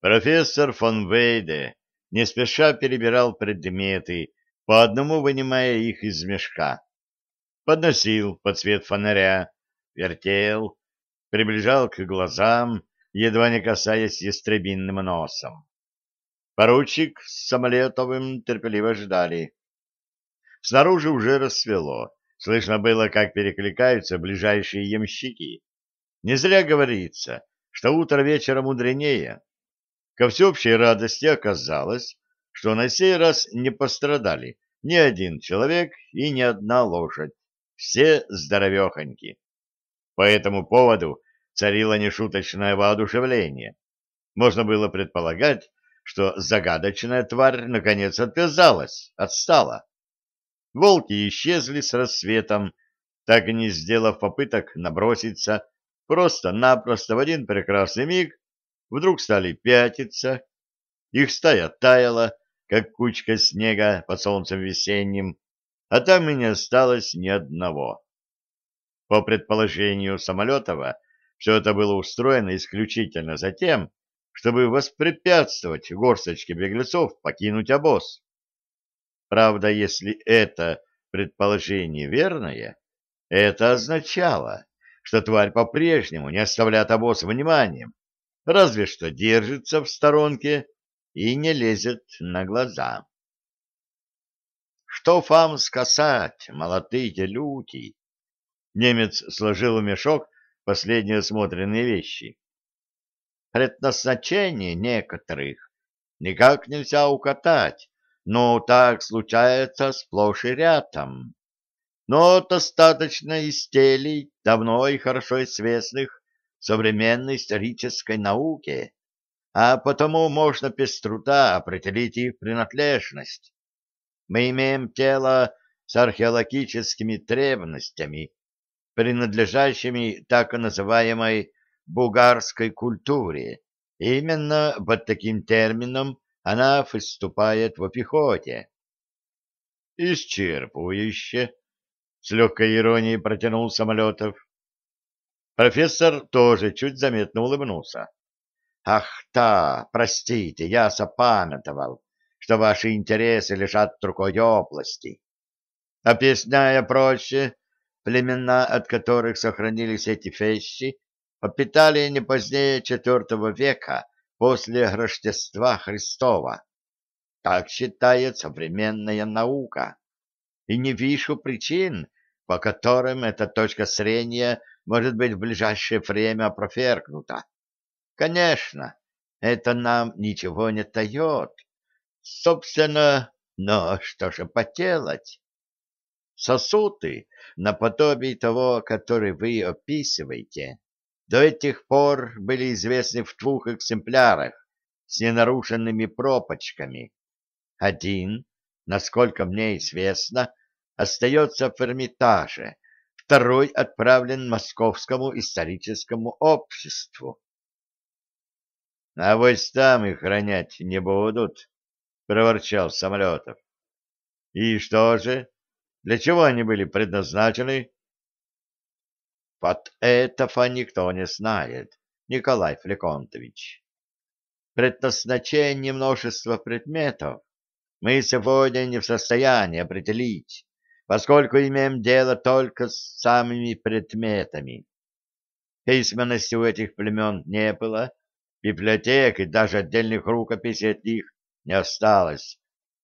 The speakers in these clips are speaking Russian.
Профессор фон Вейде не спеша перебирал предметы, по одному вынимая их из мешка. Подносил под свет фонаря, вертел, приближал к глазам, едва не касаясь ястребинным носом. Поручик с Самолетовым терпеливо ждали. Снаружи уже рассвело. Слышно было, как перекликаются ближайшие ямщики. Не зря говорится, что утро вечера мудренее. Ко всеобщей радости оказалось, что на сей раз не пострадали ни один человек и ни одна лошадь. Все здоровехоньки. По этому поводу царило нешуточное воодушевление. Можно было предполагать, что загадочная тварь наконец отвязалась, отстала. Волки исчезли с рассветом, так и не сделав попыток наброситься, просто-напросто в один прекрасный миг вдруг стали пятиться, их стая таяла, как кучка снега под солнцем весенним, а там и не осталось ни одного. По предположению Самолетова, все это было устроено исключительно за тем, чтобы воспрепятствовать горсточке беглецов покинуть обоз. Правда, если это предположение верное, это означало, что тварь по-прежнему не оставляет обоз вниманием, разве что держится в сторонке и не лезет на глаза. «Что вам сказать, молодые люди?» Немец сложил в мешок последние осмотренные вещи. «Предназначение некоторых никак нельзя укатать, но так случается сплошь и рядом. Но достаточно изделий, давно и хорошо известных современной исторической науке, а потому можно без труда определить их принадлежность. Мы имеем тело с археологическими требностями, принадлежащими так называемой бугарской культуре. Именно под таким термином она выступает в пехоте. Исчерпывающе, с легкой иронией протянул Самолетов. Профессор тоже чуть заметно улыбнулся. Ах, да, простите, я запамятовал, что ваши интересы лежат другой области. Объясняя проще, племена, от которых сохранились эти вещи, попитали не позднее IV века после Рождества Христова. Так считает современная наука. И не вижу причин, по которым эта точка зрения может быть в ближайшее время опровергнута. Конечно, это нам ничего не дает. Собственно, но что же поделать? Сосуды, наподобие того, который вы описываете, до этих пор были известны в двух экземплярах с ненарушенными пропочками. Один, насколько мне известно, остается в Эрмитаже, второй отправлен Московскому историческому обществу. — А вот там их хранять не будут, — проворчал Самолетов. — И что же? Для чего они были предназначены? Вот этого никто не знает, Николай Флеконтович. Предназначение множества предметов мы сегодня не в состоянии определить, поскольку имеем дело только с самыми предметами. Письменности у этих племен не было, библиотек и даже отдельных рукописей от них не осталось.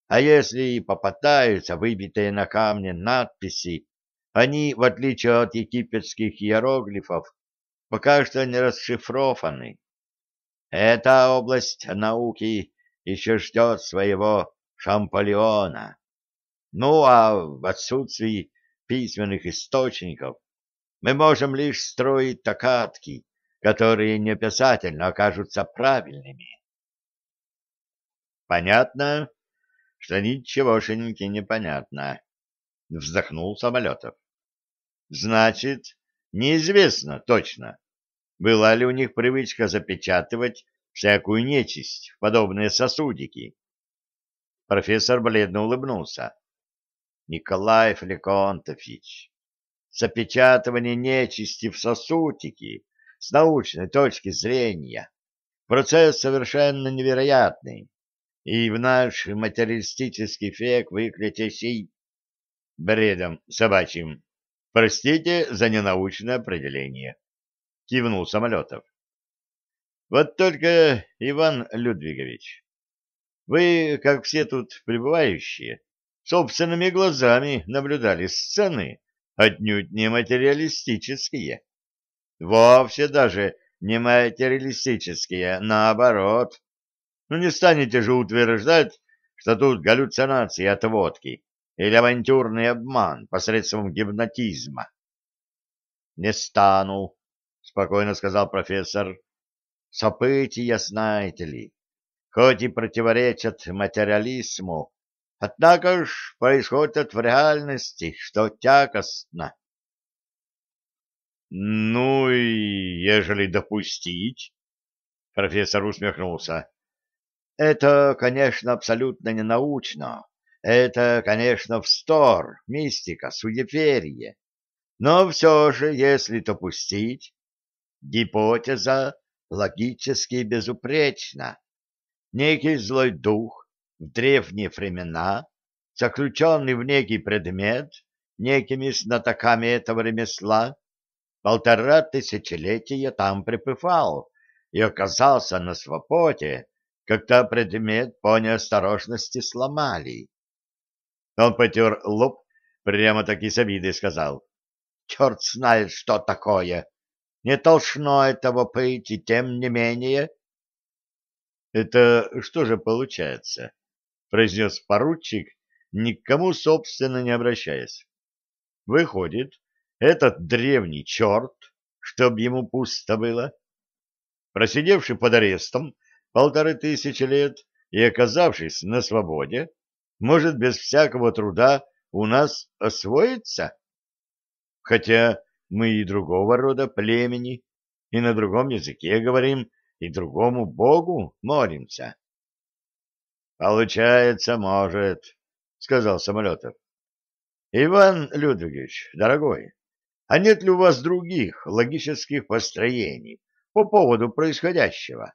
А если и попытаются выбитые на камне надписи они, в отличие от египетских иероглифов, пока что не расшифрованы. Эта область науки еще ждет своего Шамполеона. Ну, а в отсутствии письменных источников мы можем лишь строить токатки, которые не обязательно окажутся правильными. Понятно, что ничегошеньки не понятно, вздохнул Самолетов. Значит, неизвестно точно, была ли у них привычка запечатывать всякую нечисть в подобные сосудики. Профессор бледно улыбнулся. Николай Флеконтович, запечатывание нечисти в сосудики с научной точки зрения процесс совершенно невероятный, и в наш материалистический век выклятие сей бредом собачьим. Простите за ненаучное определение. Кивнул Самолетов. Вот только, Иван Людвигович, вы, как все тут пребывающие, собственными глазами наблюдали сцены, отнюдь не материалистические. Вовсе даже не материалистические, наоборот. Ну не станете же утверждать, что тут галлюцинации от водки или авантюрный обман посредством гипнотизма. — Не стану, — спокойно сказал профессор. — События, знаете ли, хоть и противоречат материализму, однако ж происходят в реальности, что тягостно. — Ну и ежели допустить, — профессор усмехнулся, — это, конечно, абсолютно ненаучно, это, конечно, встор, мистика, суеверие. Но все же, если допустить, гипотеза логически безупречна. Некий злой дух в древние времена, заключенный в некий предмет, некими знатоками этого ремесла, полтора тысячелетия там пребывал и оказался на свободе, когда предмет по неосторожности сломали. Он потер лоб, прямо-таки с обидой сказал. Черт знает, что такое. Не должно этого быть, и тем не менее. Это что же получается? Произнес поручик, никому, собственно, не обращаясь. Выходит, этот древний черт, чтоб ему пусто было, просидевший под арестом полторы тысячи лет и оказавшись на свободе, может без всякого труда у нас освоиться? Хотя мы и другого рода племени, и на другом языке говорим, и другому Богу молимся. — Получается, может, — сказал Самолетов. — Иван Людвигович, дорогой, а нет ли у вас других логических построений по поводу происходящего?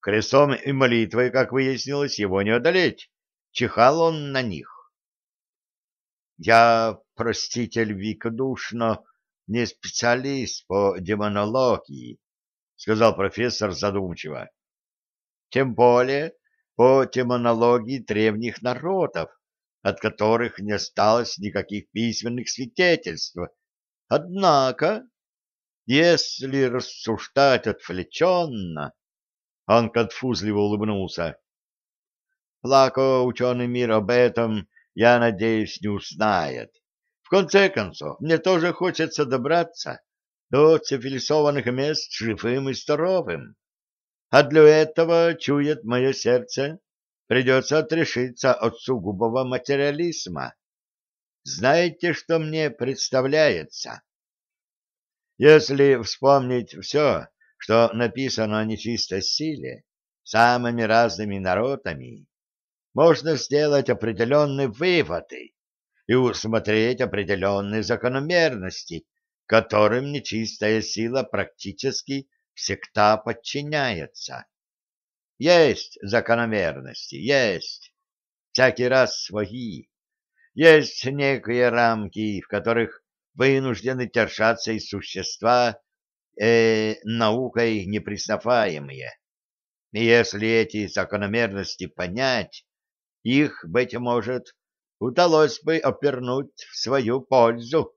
Крестом и молитвой, как выяснилось, его не одолеть. Чихал он на них. Я, проститель великодушно, не специалист по демонологии, сказал профессор задумчиво. Тем более по демонологии древних народов, от которых не осталось никаких письменных свидетельств. Однако, если рассуждать отвлеченно, он конфузливо улыбнулся, Плако ученый мир об этом, я надеюсь, не узнает. В конце концов, мне тоже хочется добраться до цивилизованных мест живым и здоровым. А для этого, чует мое сердце, придется отрешиться от сугубого материализма. Знаете, что мне представляется? Если вспомнить все, что написано о нечистой силе, самыми разными народами, можно сделать определенные выводы и усмотреть определенные закономерности, которым нечистая сила практически всегда подчиняется. Есть закономерности, есть, всякий раз свои. Есть некие рамки, в которых вынуждены держаться и существа, э, наукой непризнаваемые. И если эти закономерности понять, их, быть может, удалось бы опернуть в свою пользу.